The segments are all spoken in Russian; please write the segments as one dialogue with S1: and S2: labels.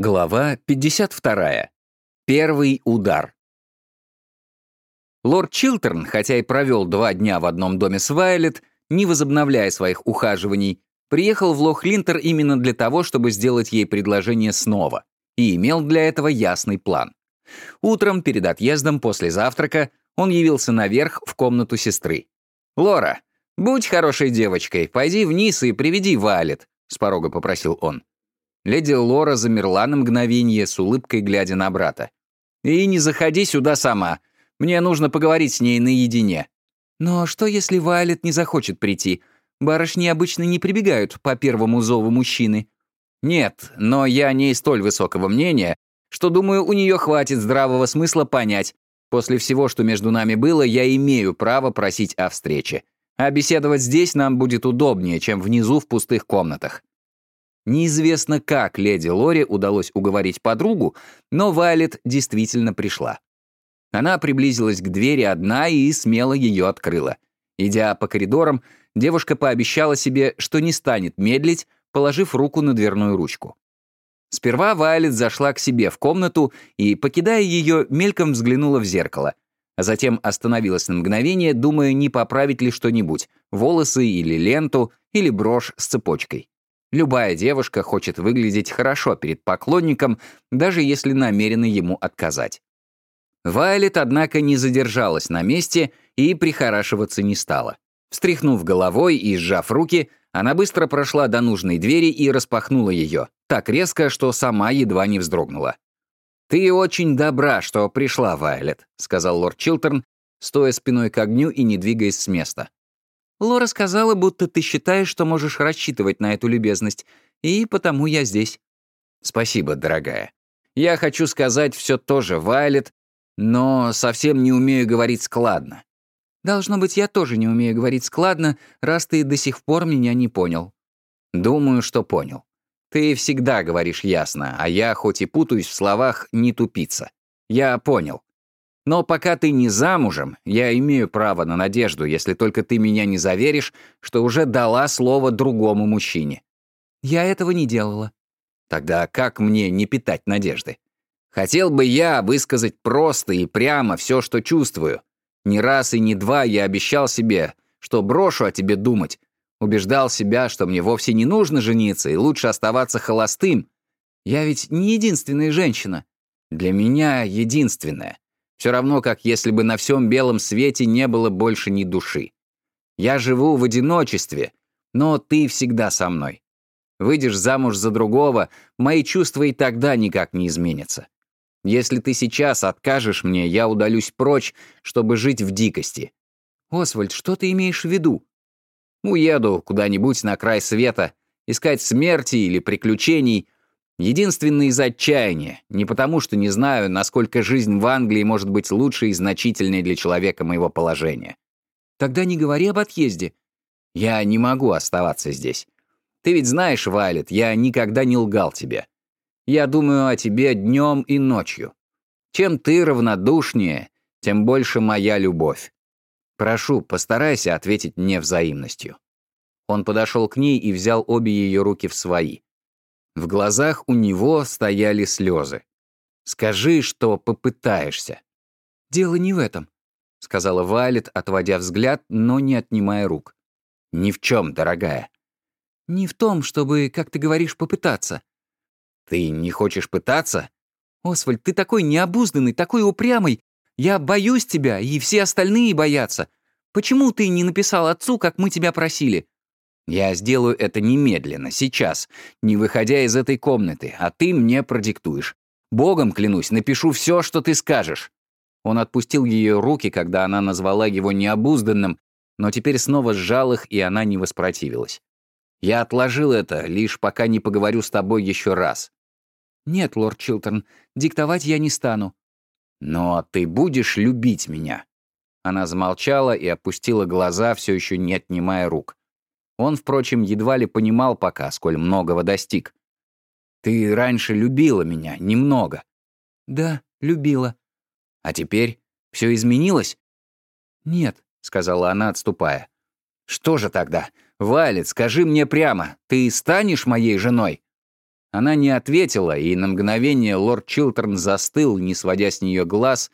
S1: Глава 52. Первый удар. Лорд Чилтерн, хотя и провел два дня в одном доме с Вайлет, не возобновляя своих ухаживаний, приехал в Лох-Линтер именно для того, чтобы сделать ей предложение снова, и имел для этого ясный план. Утром, перед отъездом, после завтрака, он явился наверх в комнату сестры. «Лора, будь хорошей девочкой, пойди вниз и приведи Вайлет», — с порога попросил он. Леди Лора замерла на мгновение, с улыбкой глядя на брата. «И не заходи сюда сама. Мне нужно поговорить с ней наедине». «Но что, если Вайлет не захочет прийти? Барышни обычно не прибегают по первому зову мужчины». «Нет, но я не столь высокого мнения, что, думаю, у нее хватит здравого смысла понять. После всего, что между нами было, я имею право просить о встрече. А беседовать здесь нам будет удобнее, чем внизу в пустых комнатах. Неизвестно, как леди Лори удалось уговорить подругу, но Вайлет действительно пришла. Она приблизилась к двери одна и смело ее открыла. Идя по коридорам, девушка пообещала себе, что не станет медлить, положив руку на дверную ручку. Сперва Вайлет зашла к себе в комнату и, покидая ее, мельком взглянула в зеркало, а затем остановилась на мгновение, думая, не поправить ли что-нибудь — волосы или ленту, или брошь с цепочкой. Любая девушка хочет выглядеть хорошо перед поклонником, даже если намерена ему отказать. Вайлет, однако, не задержалась на месте и прихорашиваться не стала. Встряхнув головой и сжав руки, она быстро прошла до нужной двери и распахнула ее, так резко, что сама едва не вздрогнула. «Ты очень добра, что пришла, Вайлет», — сказал лорд Чилтерн, стоя спиной к огню и не двигаясь с места. Лора сказала, будто ты считаешь, что можешь рассчитывать на эту любезность, и потому я здесь». «Спасибо, дорогая. Я хочу сказать все то же, Вайлет, но совсем не умею говорить складно». «Должно быть, я тоже не умею говорить складно, раз ты до сих пор меня не понял». «Думаю, что понял. Ты всегда говоришь ясно, а я, хоть и путаюсь в словах, не тупица. Я понял. Но пока ты не замужем, я имею право на надежду, если только ты меня не заверишь, что уже дала слово другому мужчине. Я этого не делала. Тогда как мне не питать надежды? Хотел бы я высказать просто и прямо все, что чувствую. Не раз и не два я обещал себе, что брошу о тебе думать. Убеждал себя, что мне вовсе не нужно жениться и лучше оставаться холостым. Я ведь не единственная женщина. Для меня единственная. Все равно, как если бы на всем белом свете не было больше ни души. Я живу в одиночестве, но ты всегда со мной. Выйдешь замуж за другого, мои чувства и тогда никак не изменятся. Если ты сейчас откажешь мне, я удалюсь прочь, чтобы жить в дикости. Освальд, что ты имеешь в виду? Уеду куда-нибудь на край света, искать смерти или приключений, Единственное из отчаяния, не потому что не знаю, насколько жизнь в Англии может быть лучше и значительнее для человека моего положения. Тогда не говори об отъезде. Я не могу оставаться здесь. Ты ведь знаешь, Вайлет, я никогда не лгал тебе. Я думаю о тебе днем и ночью. Чем ты равнодушнее, тем больше моя любовь. Прошу, постарайся ответить мне взаимностью». Он подошел к ней и взял обе ее руки в свои. В глазах у него стояли слезы. «Скажи, что попытаешься». «Дело не в этом», — сказала Вайлет, отводя взгляд, но не отнимая рук. «Ни в чем, дорогая». «Не в том, чтобы, как ты говоришь, попытаться». «Ты не хочешь пытаться?» «Освальд, ты такой необузданный, такой упрямый. Я боюсь тебя, и все остальные боятся. Почему ты не написал отцу, как мы тебя просили? Я сделаю это немедленно, сейчас, не выходя из этой комнаты, а ты мне продиктуешь. Богом клянусь, напишу все, что ты скажешь». Он отпустил ее руки, когда она назвала его необузданным, но теперь снова сжал их, и она не воспротивилась. «Я отложил это, лишь пока не поговорю с тобой еще раз». «Нет, лорд Чилтерн, диктовать я не стану». «Но ты будешь любить меня». Она замолчала и опустила глаза, все еще не отнимая рук. Он, впрочем, едва ли понимал пока, сколь многого достиг. «Ты раньше любила меня, немного». «Да, любила». «А теперь все изменилось?» «Нет», — сказала она, отступая. «Что же тогда? Валет, скажи мне прямо, ты станешь моей женой?» Она не ответила, и на мгновение лорд Чилтерн застыл, не сводя с нее глаз,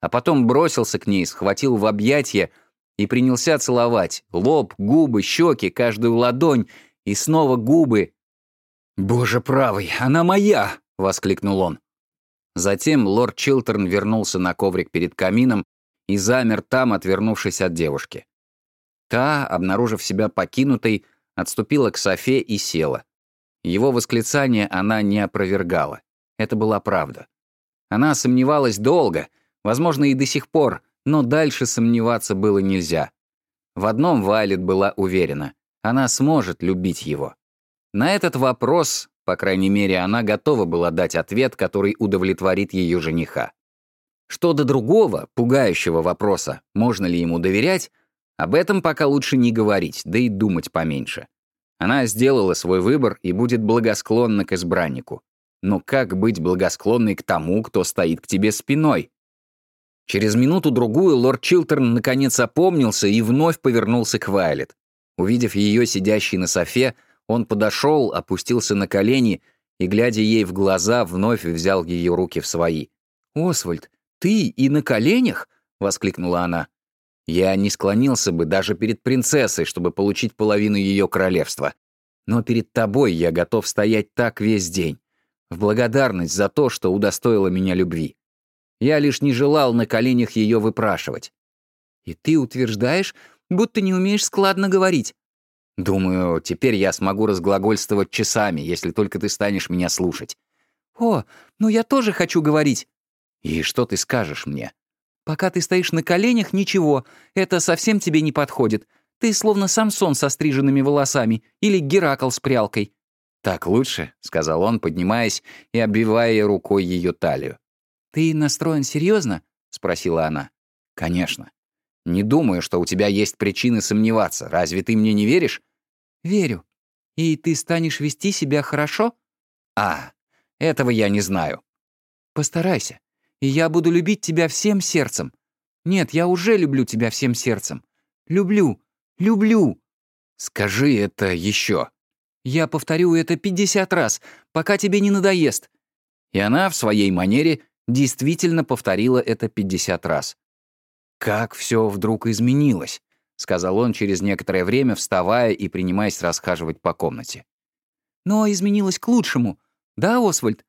S1: а потом бросился к ней, схватил в объятия и принялся целовать лоб, губы, щеки, каждую ладонь, и снова губы. «Боже правый, она моя!» — воскликнул он. Затем лорд Чилтерн вернулся на коврик перед камином и замер там, отвернувшись от девушки. Та, обнаружив себя покинутой, отступила к Софе и села. Его восклицание она не опровергала. Это была правда. Она сомневалась долго, возможно, и до сих пор, но дальше сомневаться было нельзя. В одном Вайлет была уверена — она сможет любить его. На этот вопрос, по крайней мере, она готова была дать ответ, который удовлетворит ее жениха. Что до другого, пугающего вопроса, можно ли ему доверять, об этом пока лучше не говорить, да и думать поменьше. Она сделала свой выбор и будет благосклонна к избраннику. Но как быть благосклонной к тому, кто стоит к тебе спиной? Через минуту-другую лорд Чилтерн наконец опомнился и вновь повернулся к Вайлет. Увидев ее сидящей на софе, он подошел, опустился на колени и, глядя ей в глаза, вновь взял ее руки в свои. «Освальд, ты и на коленях?» — воскликнула она. Я не склонился бы даже перед принцессой, чтобы получить половину ее королевства. Но перед тобой я готов стоять так весь день, в благодарность за то, что удостоила меня любви. Я лишь не желал на коленях ее выпрашивать. И ты утверждаешь, будто не умеешь складно говорить. Думаю, теперь я смогу разглагольствовать часами, если только ты станешь меня слушать. О, ну я тоже хочу говорить. И что ты скажешь мне? Пока ты стоишь на коленях, ничего, это совсем тебе не подходит. Ты словно Самсон со стриженными волосами или Геракл с прялкой. «Так лучше», — сказал он, поднимаясь и обвивая рукой ее талию. «Ты настроен серьезно? спросила она. «Конечно. Не думаю, что у тебя есть причины сомневаться. Разве ты мне не веришь?» «Верю. И ты станешь вести себя хорошо?» «А, этого я не знаю». «Постарайся и я буду любить тебя всем сердцем. Нет, я уже люблю тебя всем сердцем. Люблю, люблю. Скажи это еще. Я повторю это 50 раз, пока тебе не надоест. И она в своей манере действительно повторила это 50 раз. «Как все вдруг изменилось», — сказал он через некоторое время, вставая и принимаясь расхаживать по комнате. «Но изменилось к лучшему. Да, Освальд?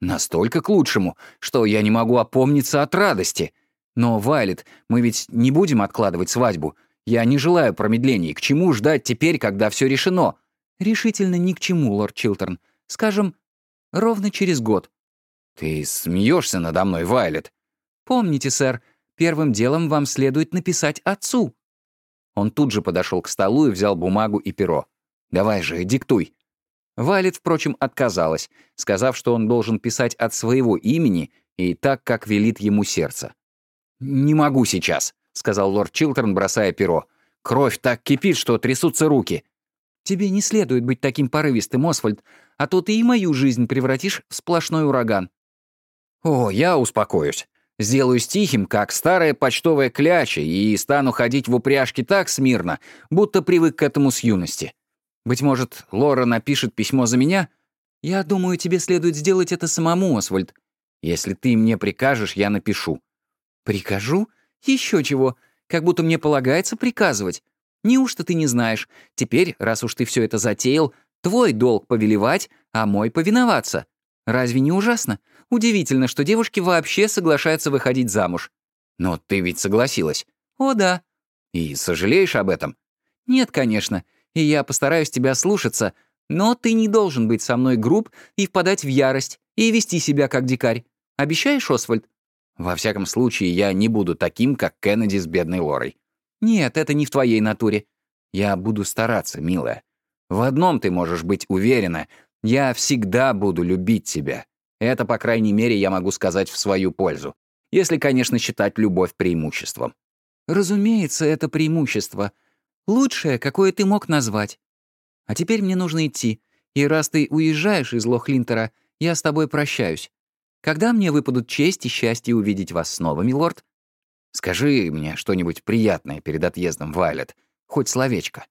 S1: Настолько к лучшему, что я не могу опомниться от радости. Но, Вайлет, мы ведь не будем откладывать свадьбу. Я не желаю промедлений. К чему ждать теперь, когда все решено? Решительно ни к чему, лорд Чилтерн. Скажем, ровно через год. Ты смеешься надо мной, Вайлет. Помните, сэр, первым делом вам следует написать отцу. Он тут же подошел к столу и взял бумагу и перо. «Давай же, диктуй». Валет, впрочем, отказалась, сказав, что он должен писать от своего имени и так, как велит ему сердце. «Не могу сейчас», — сказал лорд Чилтерн, бросая перо. «Кровь так кипит, что трясутся руки». «Тебе не следует быть таким порывистым, Освальд, а то ты и мою жизнь превратишь в сплошной ураган». «О, я успокоюсь. Сделаюсь тихим, как старая почтовая кляча, и стану ходить в упряжке так смирно, будто привык к этому с юности. Быть может, Лора напишет письмо за меня? Я думаю, тебе следует сделать это самому, Освальд. Если ты мне прикажешь, я напишу. Прикажу? Еще чего. Как будто мне полагается приказывать. Неужто ты не знаешь? Теперь, раз уж ты все это затеял, твой долг повелевать, а мой повиноваться. Разве не ужасно? Удивительно, что девушки вообще соглашаются выходить замуж. Но ты ведь согласилась. О, да. И сожалеешь об этом? Нет, конечно и я постараюсь тебя слушаться, но ты не должен быть со мной груб и впадать в ярость, и вести себя как дикарь. Обещаешь, Освальд?» «Во всяком случае, я не буду таким, как Кеннеди с бедной Лорой». «Нет, это не в твоей натуре. Я буду стараться, милая. В одном ты можешь быть уверена. Я всегда буду любить тебя. Это, по крайней мере, я могу сказать в свою пользу. Если, конечно, считать любовь преимуществом». «Разумеется, это преимущество», Лучшее, какое ты мог назвать. А теперь мне нужно идти. И раз ты уезжаешь из Лохлинтера, я с тобой прощаюсь. Когда мне выпадут честь и счастье увидеть вас снова, милорд? Скажи мне что-нибудь приятное перед отъездом, Вайлет. Хоть словечко.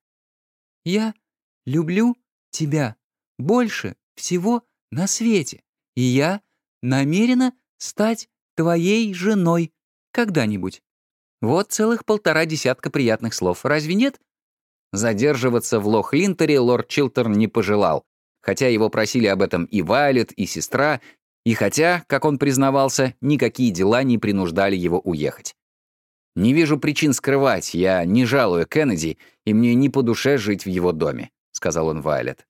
S1: Я люблю тебя больше всего
S2: на свете, и я намерена стать твоей женой когда-нибудь. Вот целых полтора десятка приятных слов, разве нет?
S1: Задерживаться в Лох-Линтере лорд Чилтерн не пожелал, хотя его просили об этом и Вайлет, и сестра, и хотя, как он признавался, никакие дела не принуждали его уехать. «Не вижу причин скрывать, я не жалую Кеннеди, и мне не по душе жить в его доме», — сказал он Вайлет.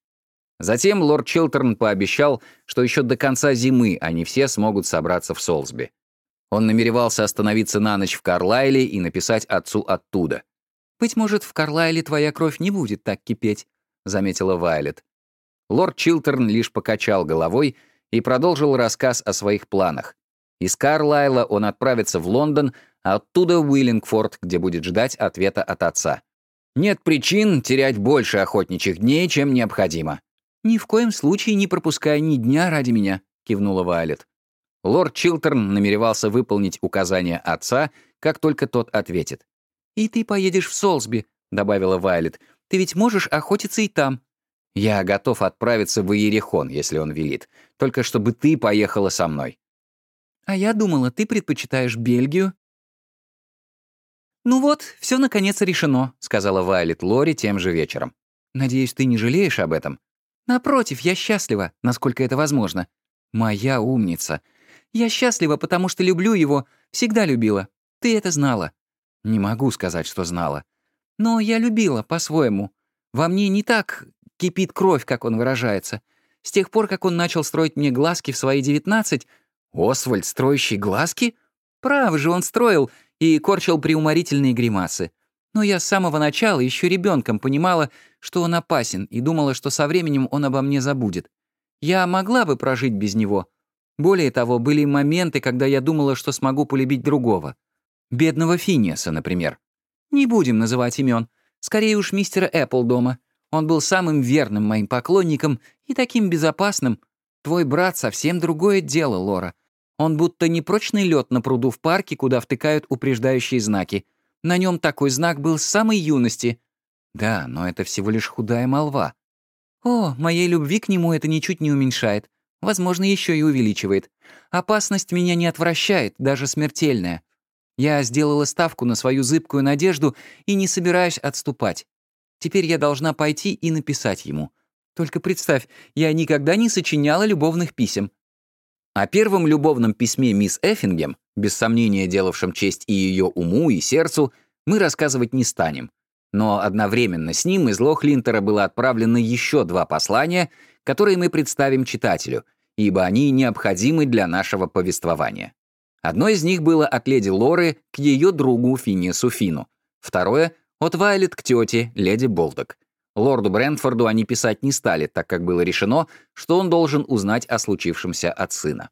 S1: Затем лорд Чилтерн пообещал, что еще до конца зимы они все смогут собраться в Солсби. Он намеревался остановиться на ночь в Карлайле и написать отцу оттуда.
S2: «Быть может, в Карлайле твоя кровь не будет так кипеть», — заметила Вайлет.
S1: Лорд Чилтерн лишь покачал головой и продолжил рассказ о своих планах. Из Карлайла он отправится в Лондон, а оттуда в Уиллингфорд, где будет ждать ответа от отца. Нет причин терять больше охотничьих дней, чем необходимо.
S2: «Ни в коем случае не пропускай ни дня ради меня», — кивнула Вайлет.
S1: Лорд Чилтерн намеревался выполнить указания отца, как только тот ответит.
S2: «И ты поедешь в Солсби», — добавила Вайлет. «Ты ведь можешь охотиться и там».
S1: «Я готов отправиться в Иерихон, если он велит, только чтобы ты поехала со мной».
S2: «А я думала, ты предпочитаешь Бельгию». «Ну вот, все наконец решено», — сказала Вайлет Лори тем же вечером. «Надеюсь, ты не жалеешь об этом?» «Напротив, я счастлива, насколько это возможно. Моя умница. Я счастлива, потому что люблю его, всегда любила. Ты это знала». «Не могу сказать, что знала. Но я любила, по-своему. Во мне не так кипит кровь, как он выражается. С тех пор, как он начал строить мне глазки в свои девятнадцать... Освальд, строящий глазки? Право же, он строил и корчил приуморительные гримасы. Но я с самого начала, еще ребенком, понимала, что он опасен, и думала, что со временем он обо мне забудет. Я могла бы прожить без него. Более того, были моменты, когда я думала, что смогу полюбить другого. Бедного Финиаса, например. Не будем называть имен. Скорее уж мистера Эппл дома. Он был самым верным моим поклонником и таким безопасным. Твой брат совсем другое дело, Лора. Он будто непрочный лед на пруду в парке, куда втыкают упреждающие знаки. На нем такой знак был с самой юности. Да, но это всего лишь худая молва. О, моей любви к нему это ничуть не уменьшает. Возможно, еще и увеличивает. Опасность меня не отвращает, даже смертельная. Я сделала ставку на свою зыбкую надежду и не собираюсь отступать. Теперь я должна пойти и написать ему. Только представь, я никогда не сочиняла любовных писем. О первом любовном письме мисс Эффингем, без сомнения делавшем честь и ее уму, и сердцу, мы рассказывать не станем. Но одновременно с ним из Лохлинтера было отправлено еще два послания, которые мы представим читателю, ибо они необходимы для нашего повествования. Одно из них было от леди Лоры к ее другу Финиасу Фину, второе — от Вайлет к тете, леди Болдок. Лорду Брентфорду они писать не стали, так как было решено, что он должен узнать о случившемся от сына.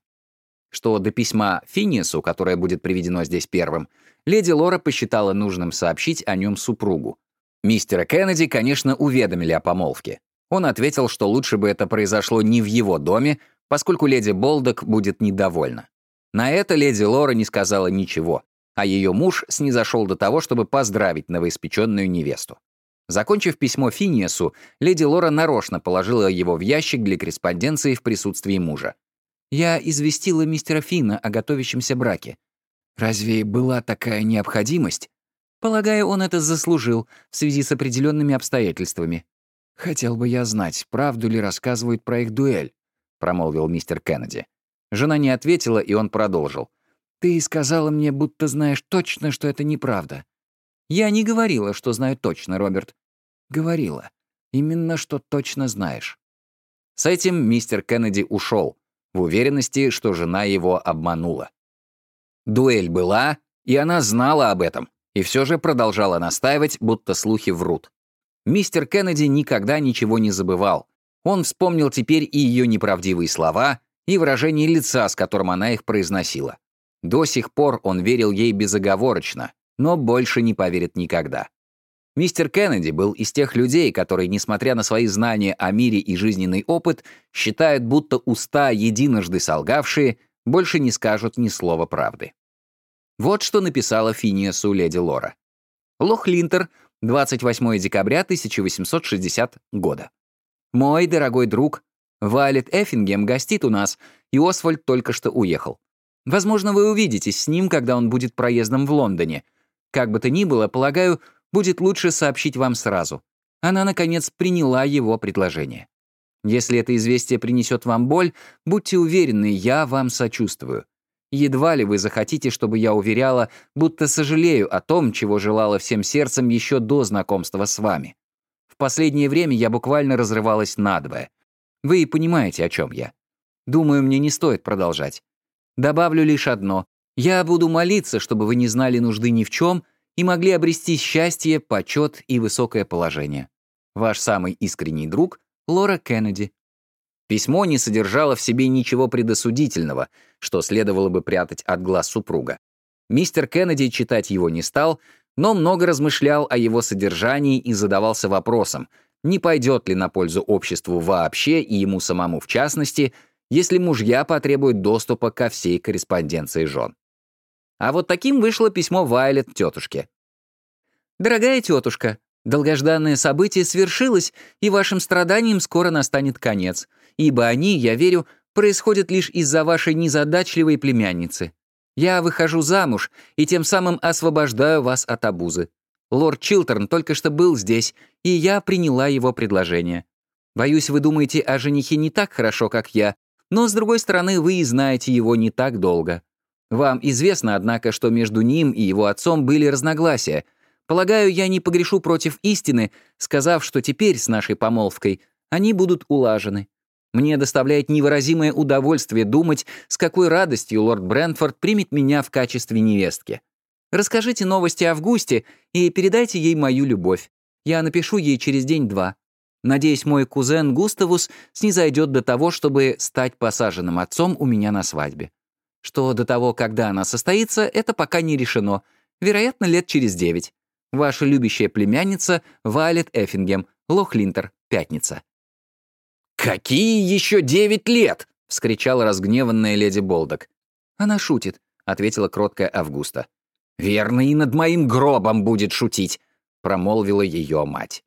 S2: Что до письма Финиасу, которое будет приведено здесь первым, леди Лора посчитала нужным сообщить о нем супругу. Мистера Кеннеди, конечно, уведомили о помолвке. Он ответил, что лучше бы это произошло не в его доме, поскольку леди Болдок будет недовольна. На это леди Лора не сказала ничего, а ее муж снизошел до того, чтобы поздравить новоиспеченную невесту. Закончив письмо Финиасу, леди Лора нарочно положила его в ящик для корреспонденции в присутствии мужа. «Я известила мистера Фина о готовящемся браке. Разве была такая необходимость? Полагаю, он это заслужил в связи с определенными обстоятельствами. Хотел бы я знать, правду ли рассказывают про их дуэль», — промолвил мистер Кеннеди. Жена не ответила, и он продолжил. «Ты сказала мне, будто знаешь точно, что это неправда. Я не говорила, что знаю точно, Роберт. Говорила. Именно что точно знаешь. С этим мистер Кеннеди ушел, в уверенности, что жена его обманула. Дуэль была, и она знала об этом, и все же продолжала настаивать, будто слухи врут. Мистер Кеннеди никогда ничего не забывал. Он вспомнил теперь и ее неправдивые слова, и выражение лица, с которым она их произносила. До сих пор он верил ей безоговорочно, но больше не поверит никогда. Мистер Кеннеди был из тех людей, которые, несмотря на свои знания о мире и жизненный опыт, считают, будто уста, единожды солгавшие, больше не скажут ни слова правды. Вот что написала Финиасу леди Лора. Лох Линтер, 28 декабря 1860 года. «Мой дорогой друг,
S1: Вайлет Эффингем гостит у нас, и Освальд только что уехал. Возможно, вы увидитесь с ним, когда он будет проездом в Лондоне. Как бы то ни было, полагаю, будет лучше сообщить вам сразу. Она, наконец, приняла его предложение. Если это известие принесет вам боль, будьте уверены, я вам сочувствую. Едва ли вы захотите, чтобы я уверяла, будто сожалею о том, чего желала всем сердцем еще до знакомства с вами. В последнее время я буквально разрывалась надвое. Вы и понимаете, о чем я. Думаю, мне не стоит продолжать. Добавлю лишь одно. Я буду молиться, чтобы вы не знали нужды ни в чем и могли обрести счастье, почет и высокое положение. Ваш самый искренний друг — Лора Кеннеди. Письмо не содержало в себе ничего предосудительного, что следовало бы прятать от глаз супруга. Мистер Кеннеди читать его не стал, но много размышлял о его содержании и задавался вопросом, не пойдет ли на пользу обществу вообще и ему самому в частности, если мужья потребуют доступа ко всей корреспонденции жен. А вот таким вышло письмо Вайлет тетушке. «Дорогая тетушка, долгожданное событие свершилось, и вашим страданиям скоро настанет конец ибо они, я верю, происходят лишь из-за вашей незадачливой племянницы. Я выхожу замуж и тем самым освобождаю вас от обузы. Лорд Чилтерн только что был здесь, и я приняла его предложение. Боюсь, вы думаете о женихе не так хорошо, как я, но, с другой стороны, вы и знаете его не так долго. Вам известно, однако, что между ним и его отцом были разногласия. Полагаю, я не погрешу против истины, сказав, что теперь с нашей помолвкой они будут улажены. Мне доставляет невыразимое удовольствие думать, с какой радостью лорд Брентфорд примет меня в качестве невестки. Расскажите новости Августе и передайте ей мою любовь. Я напишу ей через день-два. Надеюсь, мой кузен Густавус снизойдет до того, чтобы стать посаженным отцом у меня на свадьбе. Что до того, когда она состоится, это пока не решено. Вероятно, лет через девять. Ваша любящая племянница Вайлет Эффингем, Лохлинтер, пятница.
S2: «Какие еще девять лет?» — вскричала разгневанная леди Болдок.
S1: «Она шутит», — ответила кроткая Августа.
S2: «Верно, и над моим гробом будет шутить», — промолвила ее мать.